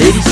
Ladies